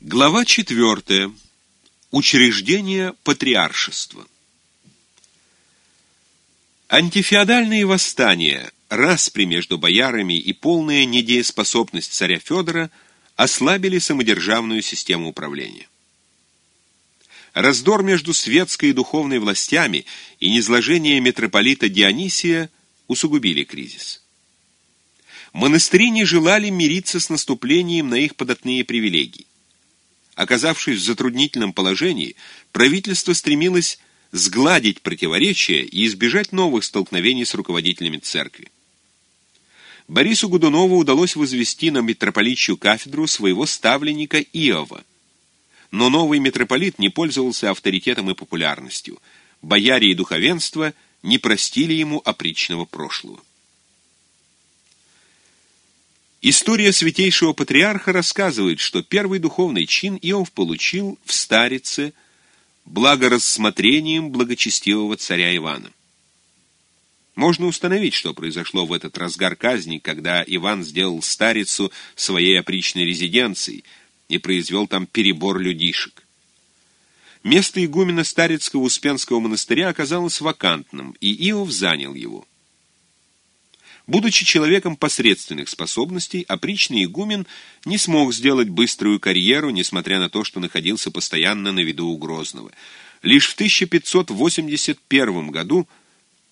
Глава 4. Учреждение патриаршества. Антифеодальные восстания, распри между боярами и полная недееспособность царя Федора ослабили самодержавную систему управления. Раздор между светской и духовной властями и низложение митрополита Дионисия усугубили кризис. Монастыри не желали мириться с наступлением на их податные привилегии. Оказавшись в затруднительном положении, правительство стремилось сгладить противоречия и избежать новых столкновений с руководителями церкви. Борису Годунову удалось возвести на митрополитчью кафедру своего ставленника Иова. Но новый митрополит не пользовался авторитетом и популярностью. Бояре и духовенство не простили ему опричного прошлого. История святейшего патриарха рассказывает, что первый духовный чин Иов получил в старице благорассмотрением благочестивого царя Ивана. Можно установить, что произошло в этот разгар казни, когда Иван сделал старицу своей опричной резиденцией и произвел там перебор людишек. Место игумена Старицкого Успенского монастыря оказалось вакантным, и Иов занял его. Будучи человеком посредственных способностей, опричный игумен не смог сделать быструю карьеру, несмотря на то, что находился постоянно на виду у Грозного. Лишь в 1581 году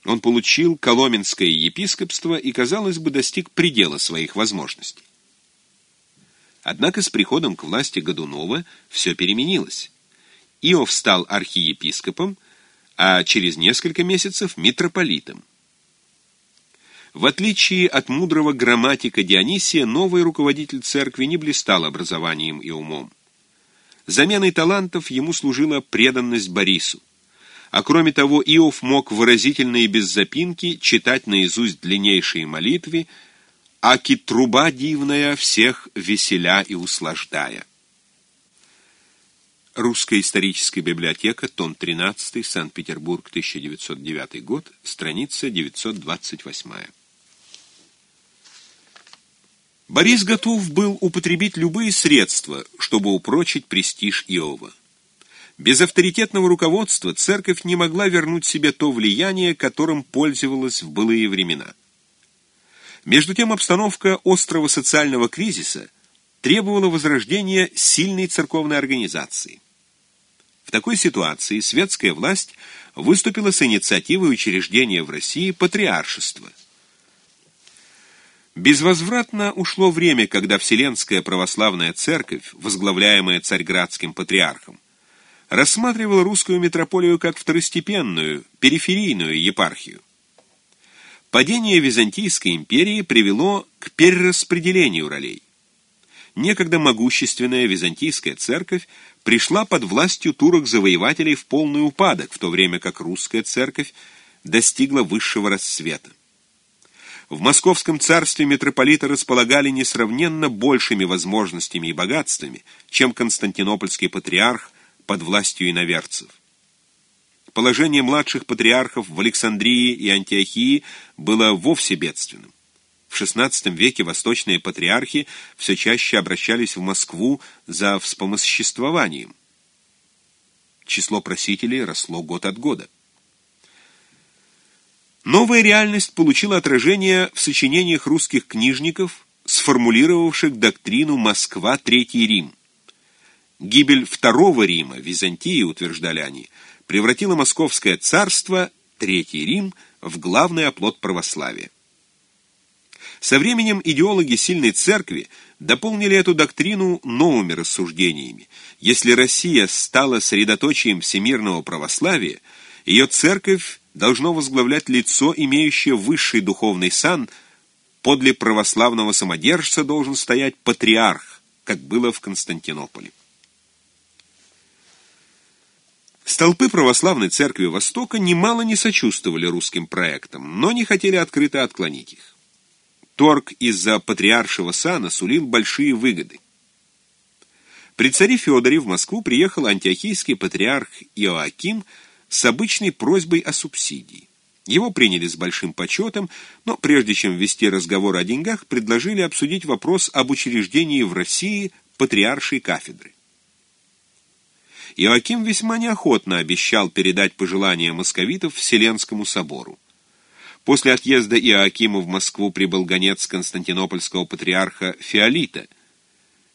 он получил Коломенское епископство и, казалось бы, достиг предела своих возможностей. Однако с приходом к власти Годунова все переменилось. Иов стал архиепископом, а через несколько месяцев митрополитом. В отличие от мудрого грамматика Дионисия, новый руководитель церкви не блистал образованием и умом. Заменой талантов ему служила преданность Борису. А кроме того, Иов мог выразительно и без запинки читать наизусть длиннейшие молитвы, аки труба дивная всех веселя и услаждая. Русская историческая библиотека, том 13, Санкт-Петербург, 1909 год, страница 928. Борис готов был употребить любые средства, чтобы упрочить престиж Иова. Без авторитетного руководства церковь не могла вернуть себе то влияние, которым пользовалась в былые времена. Между тем обстановка острого социального кризиса требовала возрождения сильной церковной организации. В такой ситуации светская власть выступила с инициативой учреждения в России патриаршества – Безвозвратно ушло время, когда Вселенская православная церковь, возглавляемая царьградским патриархом, рассматривала русскую митрополию как второстепенную, периферийную епархию. Падение Византийской империи привело к перераспределению ролей. Некогда могущественная Византийская церковь пришла под властью турок-завоевателей в полный упадок, в то время как русская церковь достигла высшего расцвета. В московском царстве митрополиты располагали несравненно большими возможностями и богатствами, чем константинопольский патриарх под властью иноверцев. Положение младших патриархов в Александрии и Антиохии было вовсе бедственным. В XVI веке восточные патриархи все чаще обращались в Москву за вспомоществованием. Число просителей росло год от года. Новая реальность получила отражение в сочинениях русских книжников, сформулировавших доктрину «Москва, Третий Рим». Гибель Второго Рима, Византии, утверждали они, превратила Московское царство, Третий Рим, в главный оплот православия. Со временем идеологи сильной церкви дополнили эту доктрину новыми рассуждениями. Если Россия стала средоточием всемирного православия, ее церковь должно возглавлять лицо, имеющее высший духовный сан, подле православного самодержца должен стоять патриарх, как было в Константинополе. Столпы православной церкви Востока немало не сочувствовали русским проектам, но не хотели открыто отклонить их. Торг из-за патриаршего сана сулил большие выгоды. При царе Федоре в Москву приехал антиохийский патриарх Иоаким с обычной просьбой о субсидии. Его приняли с большим почетом, но прежде чем вести разговор о деньгах, предложили обсудить вопрос об учреждении в России патриаршей кафедры. Иоаким весьма неохотно обещал передать пожелания московитов Вселенскому собору. После отъезда Иоакима в Москву прибыл гонец константинопольского патриарха Феолита.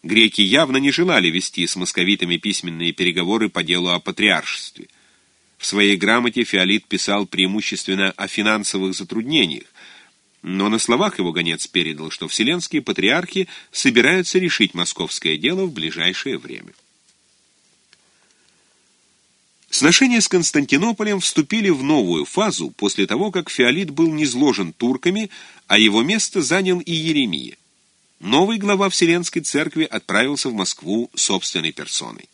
Греки явно не желали вести с московитами письменные переговоры по делу о патриаршестве. В своей грамоте Феолит писал преимущественно о финансовых затруднениях, но на словах его гонец передал, что вселенские патриархи собираются решить московское дело в ближайшее время. Сношения с Константинополем вступили в новую фазу после того, как Феолит был низложен турками, а его место занял и Еремия. Новый глава Вселенской Церкви отправился в Москву собственной персоной.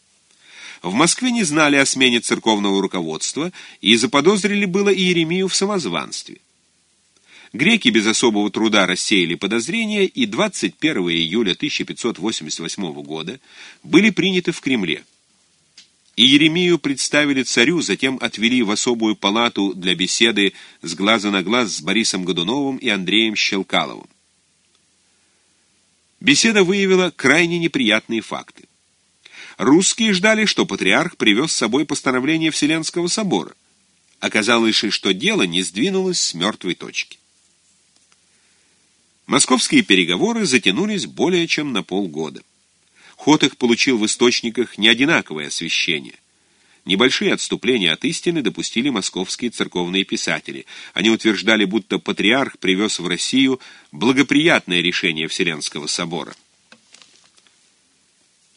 В Москве не знали о смене церковного руководства и заподозрили было и Еремию в самозванстве. Греки без особого труда рассеяли подозрения и 21 июля 1588 года были приняты в Кремле. И Еремию представили царю, затем отвели в особую палату для беседы с глаза на глаз с Борисом Годуновым и Андреем Щелкаловым. Беседа выявила крайне неприятные факты. Русские ждали, что патриарх привез с собой постановление Вселенского собора. Оказалось, что дело не сдвинулось с мертвой точки. Московские переговоры затянулись более чем на полгода. Ход их получил в источниках неодинаковое освещение. Небольшие отступления от истины допустили московские церковные писатели. Они утверждали, будто патриарх привез в Россию благоприятное решение Вселенского собора.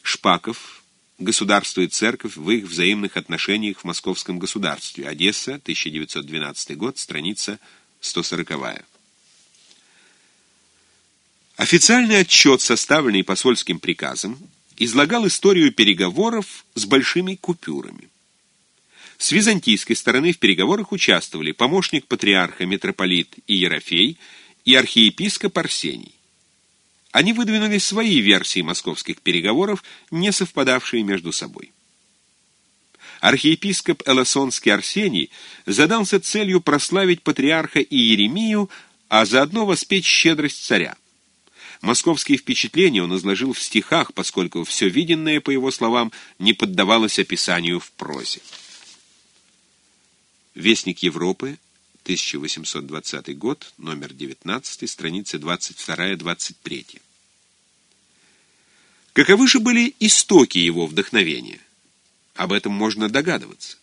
Шпаков. Государство и церковь в их взаимных отношениях в московском государстве. Одесса, 1912 год, страница 140. Официальный отчет, составленный посольским приказом, излагал историю переговоров с большими купюрами. С византийской стороны в переговорах участвовали помощник патриарха митрополит Иерофей и архиепископ Арсений. Они выдвинули свои версии московских переговоров, не совпадавшие между собой. Архиепископ Элосонский Арсений задался целью прославить патриарха Иеремию, а заодно воспеть щедрость царя. Московские впечатления он изложил в стихах, поскольку все виденное, по его словам, не поддавалось описанию в прозе. Вестник Европы, 1820 год, номер 19, страницы 22-23. Каковы же были истоки его вдохновения? Об этом можно догадываться.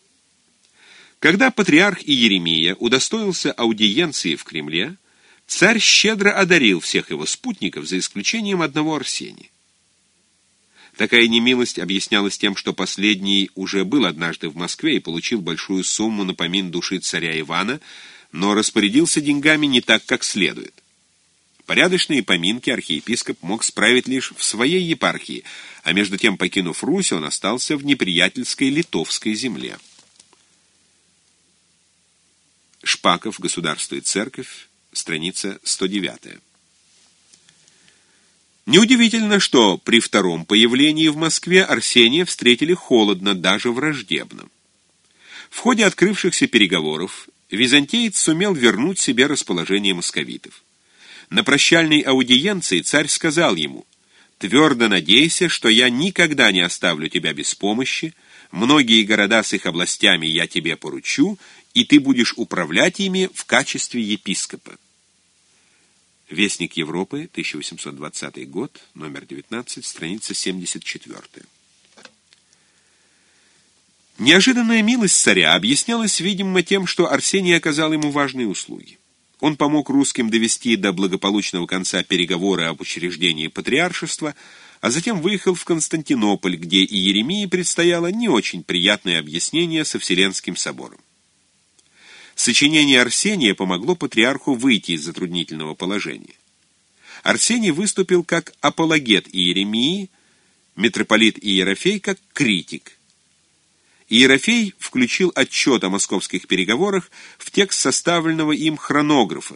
Когда патриарх Иеремия удостоился аудиенции в Кремле, Царь щедро одарил всех его спутников, за исключением одного Арсения. Такая немилость объяснялась тем, что последний уже был однажды в Москве и получил большую сумму на помин души царя Ивана, но распорядился деньгами не так, как следует. Порядочные поминки архиепископ мог справить лишь в своей епархии, а между тем, покинув Русь, он остался в неприятельской литовской земле. Шпаков, Государство и Церковь, страница 109. Неудивительно, что при втором появлении в Москве Арсения встретили холодно, даже враждебно. В ходе открывшихся переговоров византиец сумел вернуть себе расположение московитов. На прощальной аудиенции царь сказал ему, «Твердо надейся, что я никогда не оставлю тебя без помощи, многие города с их областями я тебе поручу, и ты будешь управлять ими в качестве епископа». Вестник Европы, 1820 год, номер 19, страница 74. Неожиданная милость царя объяснялась, видимо, тем, что Арсений оказал ему важные услуги. Он помог русским довести до благополучного конца переговоры об учреждении патриаршества, а затем выехал в Константинополь, где и Еремии предстояло не очень приятное объяснение со Вселенским собором. Сочинение Арсения помогло патриарху выйти из затруднительного положения. Арсений выступил как апологет Иеремии, митрополит Иерофей как критик. Иерофей включил отчет о московских переговорах в текст составленного им хронографа.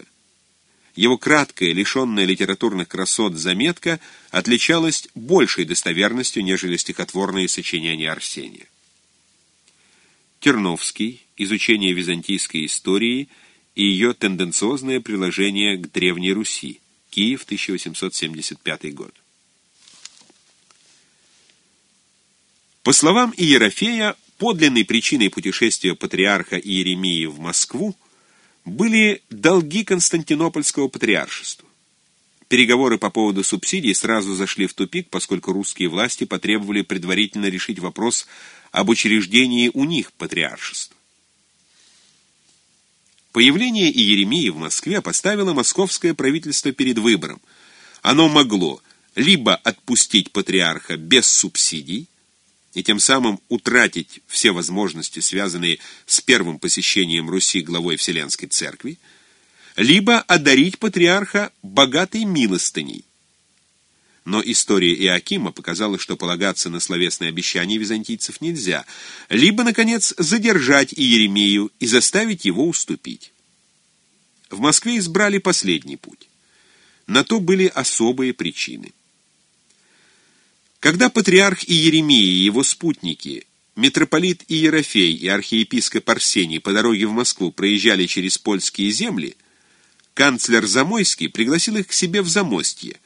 Его краткая, лишенная литературных красот заметка отличалась большей достоверностью, нежели стихотворные сочинения Арсения. Терновский, изучение византийской истории и ее тенденциозное приложение к Древней Руси. Киев, 1875 год. По словам Иерофея, подлинной причиной путешествия патриарха Иеремии в Москву были долги Константинопольского патриаршества. Переговоры по поводу субсидий сразу зашли в тупик, поскольку русские власти потребовали предварительно решить вопрос об учреждении у них патриаршества. Появление Иеремии в Москве поставило московское правительство перед выбором. Оно могло либо отпустить патриарха без субсидий, и тем самым утратить все возможности, связанные с первым посещением Руси главой Вселенской Церкви, либо одарить патриарха богатой милостыней. Но история Иакима показала, что полагаться на словесные обещания византийцев нельзя, либо, наконец, задержать Иеремию и заставить его уступить. В Москве избрали последний путь. На то были особые причины. Когда патриарх Иеремия и его спутники, митрополит Иерофей и архиепископ Арсений по дороге в Москву проезжали через польские земли, канцлер Замойский пригласил их к себе в Замостье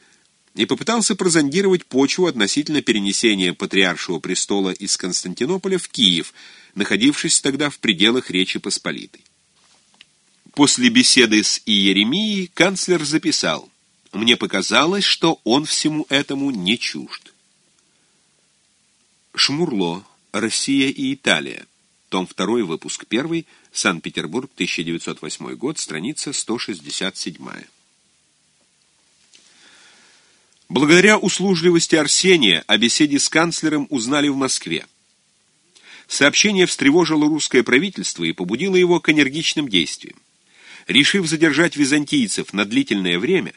и попытался прозондировать почву относительно перенесения патриаршего престола из Константинополя в Киев, находившись тогда в пределах Речи Посполитой. После беседы с Иеремией канцлер записал «Мне показалось, что он всему этому не чужд». Шмурло. Россия и Италия. Том 2, выпуск 1, Санкт-Петербург, 1908 год, страница 167. Благодаря услужливости Арсения о беседе с канцлером узнали в Москве. Сообщение встревожило русское правительство и побудило его к энергичным действиям. Решив задержать византийцев на длительное время,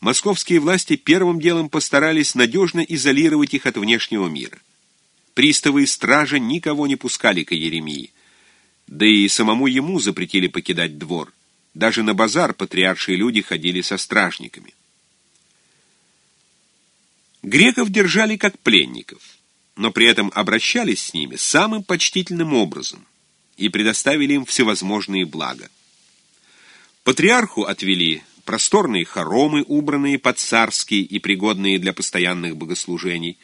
московские власти первым делом постарались надежно изолировать их от внешнего мира. Приставы и стража никого не пускали к Еремии. Да и самому ему запретили покидать двор. Даже на базар патриаршие люди ходили со стражниками. Греков держали как пленников, но при этом обращались с ними самым почтительным образом и предоставили им всевозможные блага. Патриарху отвели просторные хоромы, убранные под царские и пригодные для постоянных богослужений.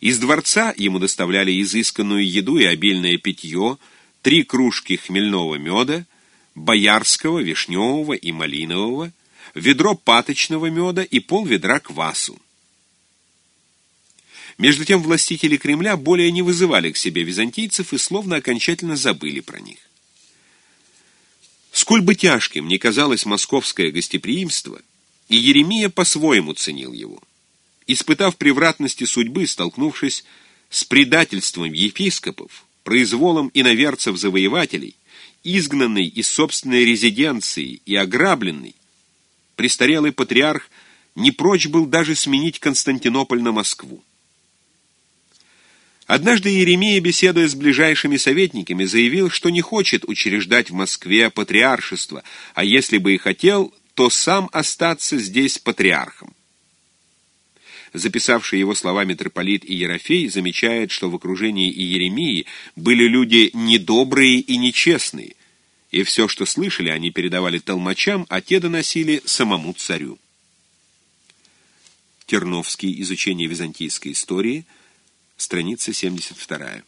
Из дворца ему доставляли изысканную еду и обильное питье – три кружки хмельного меда, боярского, вишневого и малинового, ведро паточного меда и пол ведра квасу. Между тем властители Кремля более не вызывали к себе византийцев и словно окончательно забыли про них. Сколь бы тяжким ни казалось московское гостеприимство, и Еремия по-своему ценил его. Испытав превратности судьбы, столкнувшись с предательством епископов, произволом иноверцев-завоевателей, изгнанный из собственной резиденции и ограбленный, престарелый патриарх не прочь был даже сменить Константинополь на Москву. Однажды Еремия, беседуя с ближайшими советниками, заявил, что не хочет учреждать в Москве патриаршество, а если бы и хотел, то сам остаться здесь патриархом. Записавший его слова митрополит Иерофей замечает, что в окружении Иеремии были люди недобрые и нечестные, и все, что слышали, они передавали толмачам, а те доносили самому царю. Терновский. Изучение византийской истории. Страница 72.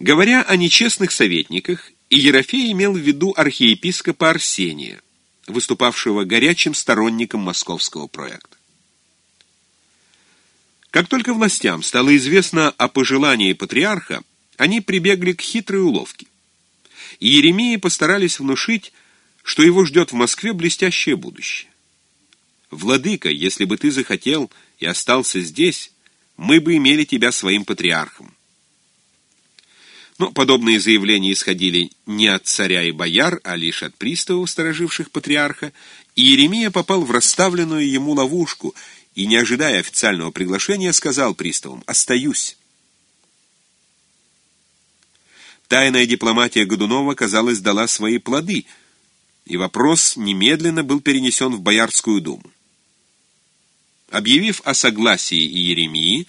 Говоря о нечестных советниках, Иерофей имел в виду архиепископа Арсения, выступавшего горячим сторонником московского проекта. Как только властям стало известно о пожелании патриарха, они прибегли к хитрой уловке. И Еремии постарались внушить, что его ждет в Москве блестящее будущее. «Владыка, если бы ты захотел и остался здесь, мы бы имели тебя своим патриархом». Но подобные заявления исходили не от царя и бояр, а лишь от приставов, стороживших патриарха, и Еремия попал в расставленную ему ловушку и, не ожидая официального приглашения, сказал приставам «Остаюсь». Тайная дипломатия Годунова, казалось, дала свои плоды, и вопрос немедленно был перенесен в Боярскую думу. Объявив о согласии Иеремии,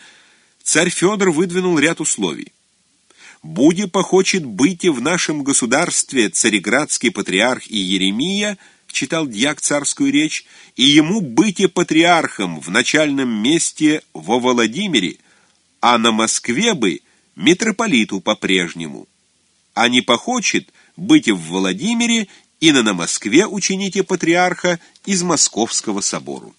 царь Федор выдвинул ряд условий. «Буде похочет быть и в нашем государстве цареградский патриарх Иеремия», читал дьяк царскую речь, и ему быть и патриархом в начальном месте во Владимире, а на Москве бы митрополиту по-прежнему, а не похочет быть в Владимире и на, на Москве учините патриарха из Московского собору.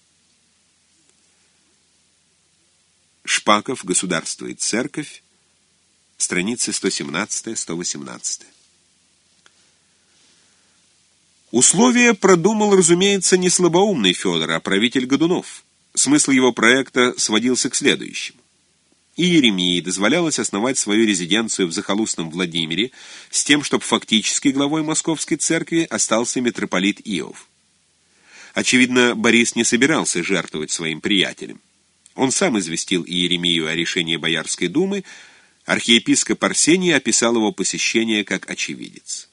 Шпаков, Государство и Церковь, страницы 117-118. Условия продумал, разумеется, не слабоумный Федор, а правитель Годунов. Смысл его проекта сводился к следующему. И Еремии дозволялось основать свою резиденцию в захолустном Владимире с тем, чтобы фактически главой Московской церкви остался митрополит Иов. Очевидно, Борис не собирался жертвовать своим приятелем. Он сам известил Иеремию о решении Боярской думы, архиепископ Арсений описал его посещение как очевидец.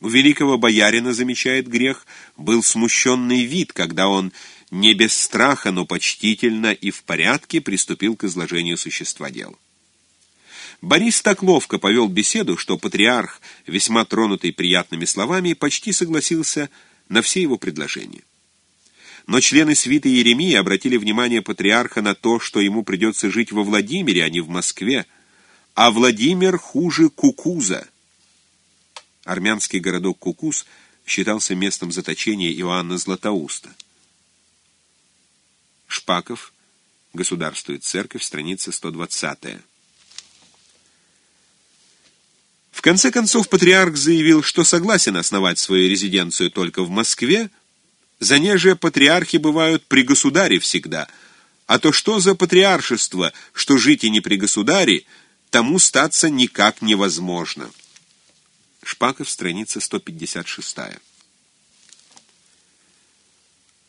У великого боярина, замечает грех, был смущенный вид, когда он не без страха, но почтительно и в порядке приступил к изложению существа дела. Борис так ловко повел беседу, что патриарх, весьма тронутый приятными словами, почти согласился на все его предложения. Но члены свиты Еремии обратили внимание патриарха на то, что ему придется жить во Владимире, а не в Москве, а Владимир хуже Кукуза – Армянский городок Кукус считался местом заточения Иоанна Златоуста. Шпаков. Государство и церковь. Страница 120. В конце концов, патриарх заявил, что согласен основать свою резиденцию только в Москве, занежие патриархи бывают при государе всегда, а то что за патриаршество, что жить и не при государе, тому статься никак невозможно. Шпаков, страница 156.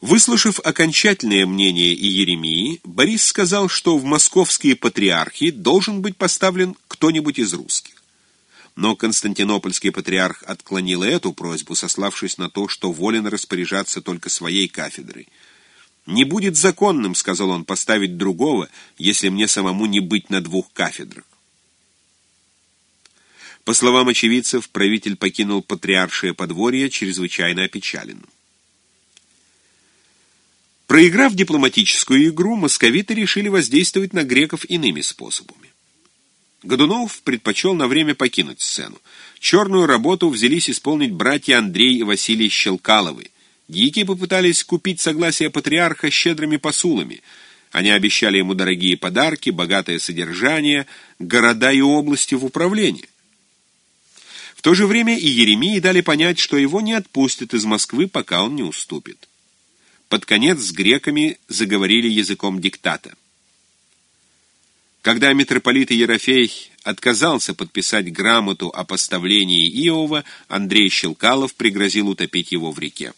Выслушав окончательное мнение Иеремии, Борис сказал, что в московские патриархи должен быть поставлен кто-нибудь из русских. Но константинопольский патриарх отклонил эту просьбу, сославшись на то, что волен распоряжаться только своей кафедрой. «Не будет законным, — сказал он, — поставить другого, если мне самому не быть на двух кафедрах. По словам очевидцев, правитель покинул патриаршее подворье чрезвычайно опечален. Проиграв дипломатическую игру, московиты решили воздействовать на греков иными способами. Годунов предпочел на время покинуть сцену. Черную работу взялись исполнить братья Андрей и Василий Щелкаловы. Дикие попытались купить согласие патриарха щедрыми посулами. Они обещали ему дорогие подарки, богатое содержание, города и области в управлении. В то же время и Еремии дали понять, что его не отпустят из Москвы, пока он не уступит. Под конец с греками заговорили языком диктата. Когда митрополит Ерофей отказался подписать грамоту о поставлении Иова, Андрей Щелкалов пригрозил утопить его в реке.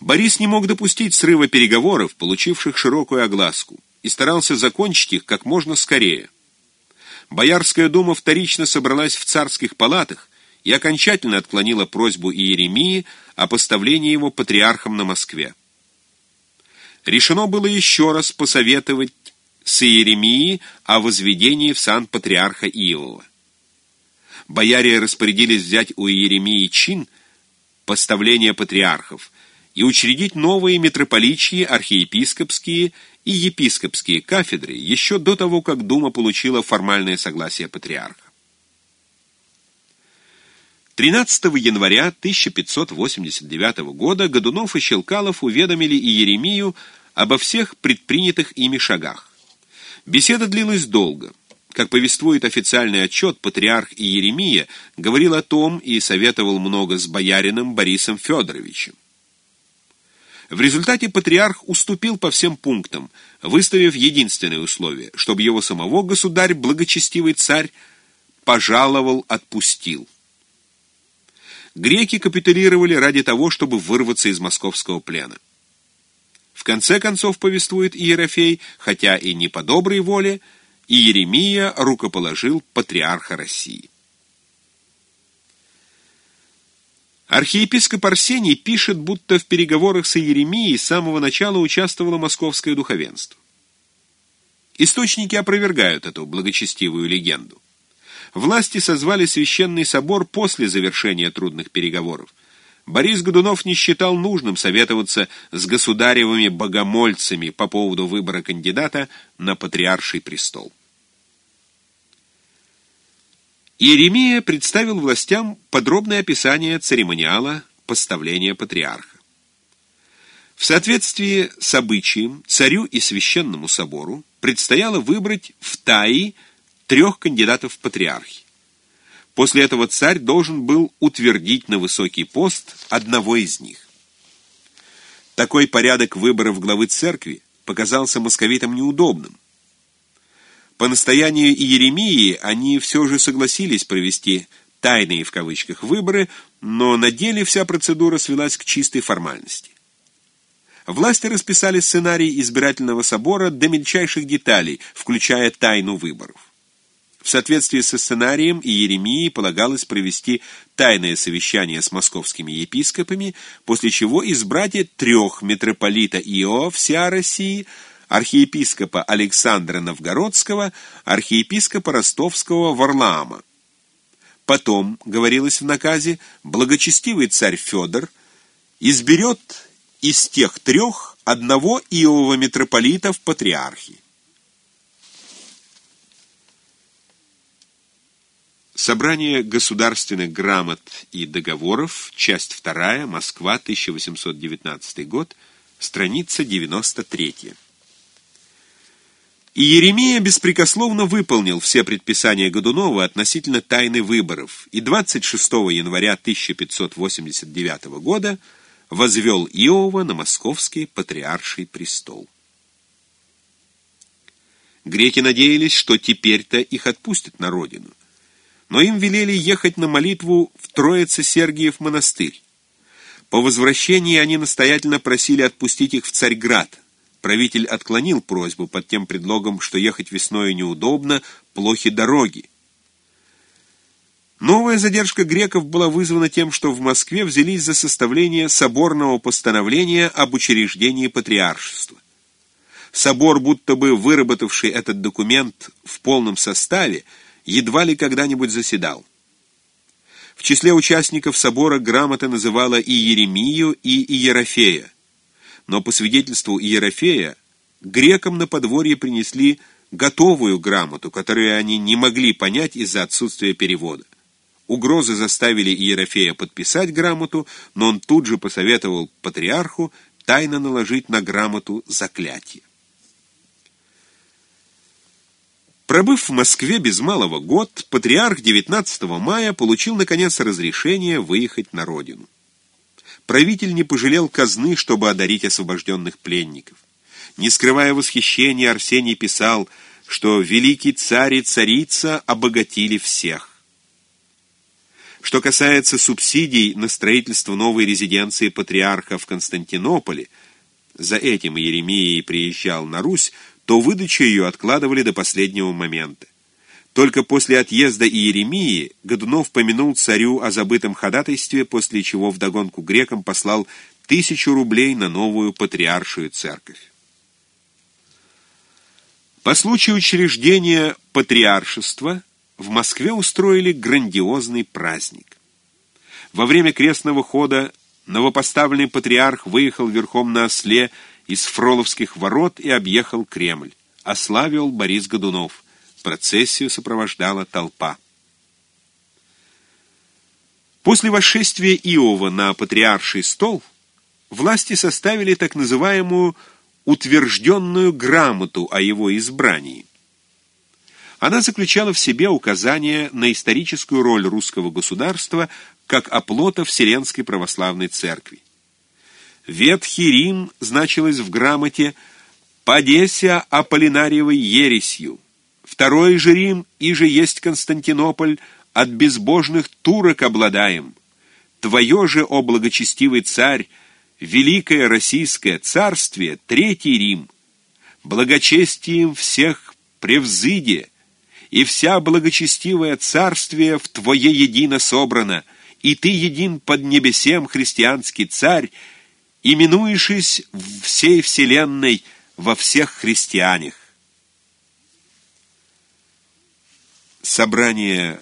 Борис не мог допустить срыва переговоров, получивших широкую огласку, и старался закончить их как можно скорее. Боярская дума вторично собралась в царских палатах и окончательно отклонила просьбу Иеремии о поставлении его патриархом на Москве. Решено было еще раз посоветовать с Иеремией о возведении в сан патриарха Иова. Бояре распорядились взять у Иеремии чин поставления патриархов и учредить новые митрополичьи, архиепископские и епископские кафедры еще до того, как Дума получила формальное согласие патриарха. 13 января 1589 года Годунов и Щелкалов уведомили Иеремию обо всех предпринятых ими шагах. Беседа длилась долго. Как повествует официальный отчет, патриарх Иеремия говорил о том и советовал много с боярином Борисом Федоровичем. В результате патриарх уступил по всем пунктам, выставив единственное условие, чтобы его самого государь, благочестивый царь, пожаловал, отпустил. Греки капитулировали ради того, чтобы вырваться из московского плена. В конце концов, повествует Иерофей, хотя и не по доброй воле, Иеремия рукоположил патриарха России. Архиепископ Арсений пишет, будто в переговорах с Иеремией с самого начала участвовало московское духовенство. Источники опровергают эту благочестивую легенду. Власти созвали священный собор после завершения трудных переговоров. Борис Годунов не считал нужным советоваться с государевыми богомольцами по поводу выбора кандидата на патриарший престол. Иеремия представил властям подробное описание церемониала поставления патриарха. В соответствии с обычаем царю и священному собору предстояло выбрать в Таи трех кандидатов в патриархи. После этого царь должен был утвердить на высокий пост одного из них. Такой порядок выборов главы церкви показался московитам неудобным. По настоянию Иеремии они все же согласились провести «тайные» в кавычках выборы, но на деле вся процедура свелась к чистой формальности. Власти расписали сценарий избирательного собора до мельчайших деталей, включая тайну выборов. В соответствии со сценарием Иеремии полагалось провести тайное совещание с московскими епископами, после чего избрать трех митрополита Ио вся России, архиепископа Александра Новгородского, архиепископа Ростовского Варлаама. Потом, говорилось в наказе, благочестивый царь Федор изберет из тех трех одного Иового митрополита в патриархии. Собрание государственных грамот и договоров, часть 2, Москва, 1819 год, страница 93. И Еремия беспрекословно выполнил все предписания Годунова относительно тайны выборов, и 26 января 1589 года возвел Иова на московский патриарший престол. Греки надеялись, что теперь-то их отпустят на родину но им велели ехать на молитву в Троице-Сергиев монастырь. По возвращении они настоятельно просили отпустить их в Царьград. Правитель отклонил просьбу под тем предлогом, что ехать весной неудобно, плохи дороги. Новая задержка греков была вызвана тем, что в Москве взялись за составление соборного постановления об учреждении патриаршества. Собор, будто бы выработавший этот документ в полном составе, едва ли когда-нибудь заседал. В числе участников собора грамота называла и Еремию, и Иерофея. Но по свидетельству Иерофея, грекам на подворье принесли готовую грамоту, которую они не могли понять из-за отсутствия перевода. Угрозы заставили Иерофея подписать грамоту, но он тут же посоветовал патриарху тайно наложить на грамоту заклятие. Пробыв в Москве без малого год, патриарх 19 мая получил, наконец, разрешение выехать на родину. Правитель не пожалел казны, чтобы одарить освобожденных пленников. Не скрывая восхищения, Арсений писал, что великий царь и царица обогатили всех. Что касается субсидий на строительство новой резиденции патриарха в Константинополе, за этим Еремия приезжал на Русь, то выдачу ее откладывали до последнего момента. Только после отъезда Иеремии Годунов помянул царю о забытом ходатайстве, после чего вдогонку грекам послал тысячу рублей на новую патриаршую церковь. По случаю учреждения патриаршества в Москве устроили грандиозный праздник. Во время крестного хода новопоставленный патриарх выехал верхом на осле из Фроловских ворот и объехал Кремль. Ославил Борис Годунов. Процессию сопровождала толпа. После восшествия Иова на патриарший стол власти составили так называемую утвержденную грамоту о его избрании. Она заключала в себе указание на историческую роль русского государства как оплота Вселенской православной церкви. Ветхий Рим значилось в грамоте «Подеся Аполлинариевой ересью». Второй же Рим, и же есть Константинополь, от безбожных турок обладаем. Твое же, о благочестивый царь, великое российское царствие, Третий Рим, благочестием всех превзыде, и вся благочестивое царствие в Твое едино собрано, и Ты един под небесем христианский царь, именуешись всей вселенной во всех христианах. Собрание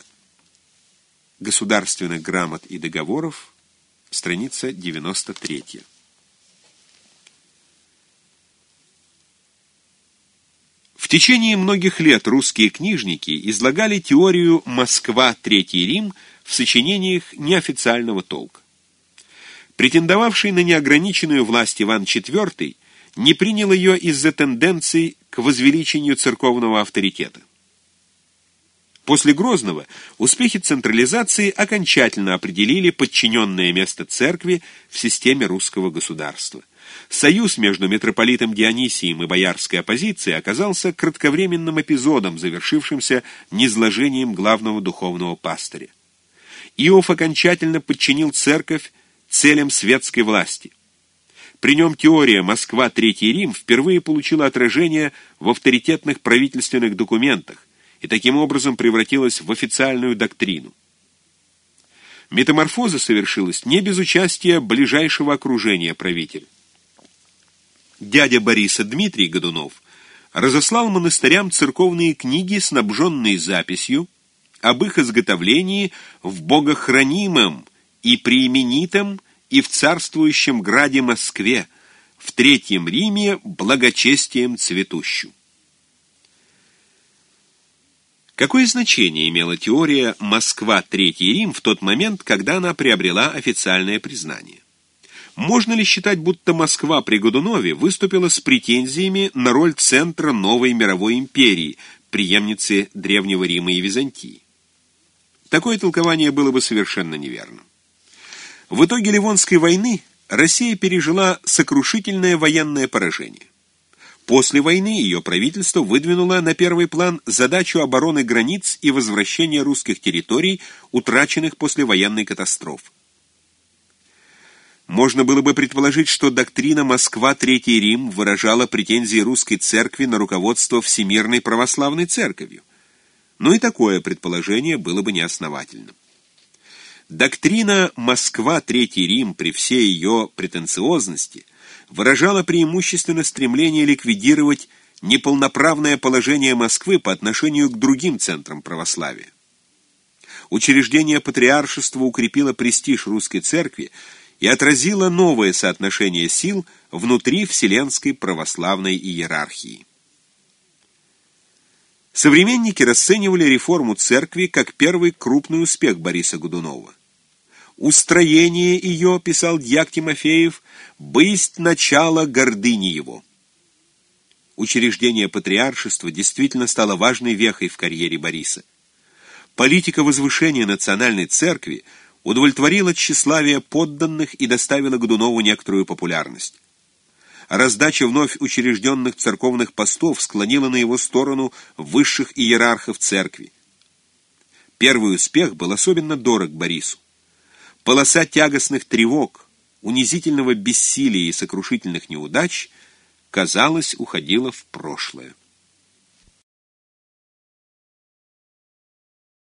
государственных грамот и договоров, страница 93. В течение многих лет русские книжники излагали теорию «Москва, Третий Рим» в сочинениях неофициального толка. Претендовавший на неограниченную власть Иван IV не принял ее из-за тенденций к возвеличению церковного авторитета. После Грозного успехи централизации окончательно определили подчиненное место церкви в системе русского государства. Союз между митрополитом Дионисием и боярской оппозицией оказался кратковременным эпизодом, завершившимся низложением главного духовного пастыря. Иов окончательно подчинил церковь целям светской власти. При нем теория «Москва, Третий Рим» впервые получила отражение в авторитетных правительственных документах и таким образом превратилась в официальную доктрину. Метаморфоза совершилась не без участия ближайшего окружения правителя. Дядя Бориса Дмитрий Годунов разослал монастырям церковные книги, снабженные записью об их изготовлении в богохранимом и преименитом и в царствующем граде Москве, в Третьем Риме благочестием цветущим. Какое значение имела теория «Москва, Третий Рим» в тот момент, когда она приобрела официальное признание? Можно ли считать, будто Москва при Годунове выступила с претензиями на роль центра новой мировой империи, преемницы Древнего Рима и Византии? Такое толкование было бы совершенно неверным. В итоге Ливонской войны Россия пережила сокрушительное военное поражение. После войны ее правительство выдвинуло на первый план задачу обороны границ и возвращения русских территорий, утраченных после военной катастрофы. Можно было бы предположить, что доктрина «Москва, Третий Рим» выражала претензии русской церкви на руководство Всемирной Православной Церковью. Но и такое предположение было бы неосновательным. Доктрина «Москва, Третий Рим» при всей ее претенциозности выражала преимущественно стремление ликвидировать неполноправное положение Москвы по отношению к другим центрам православия. Учреждение патриаршества укрепило престиж русской церкви и отразило новое соотношение сил внутри Вселенской православной иерархии. Современники расценивали реформу церкви как первый крупный успех Бориса Годунова. Устроение ее, писал дьяк Тимофеев, бысть начало гордыни его. Учреждение патриаршества действительно стало важной вехой в карьере Бориса. Политика возвышения национальной церкви удовлетворила тщеславие подданных и доставила Годунову некоторую популярность. Раздача вновь учрежденных церковных постов склонила на его сторону высших иерархов церкви. Первый успех был особенно дорог Борису. Полоса тягостных тревог, унизительного бессилия и сокрушительных неудач, казалось, уходила в прошлое.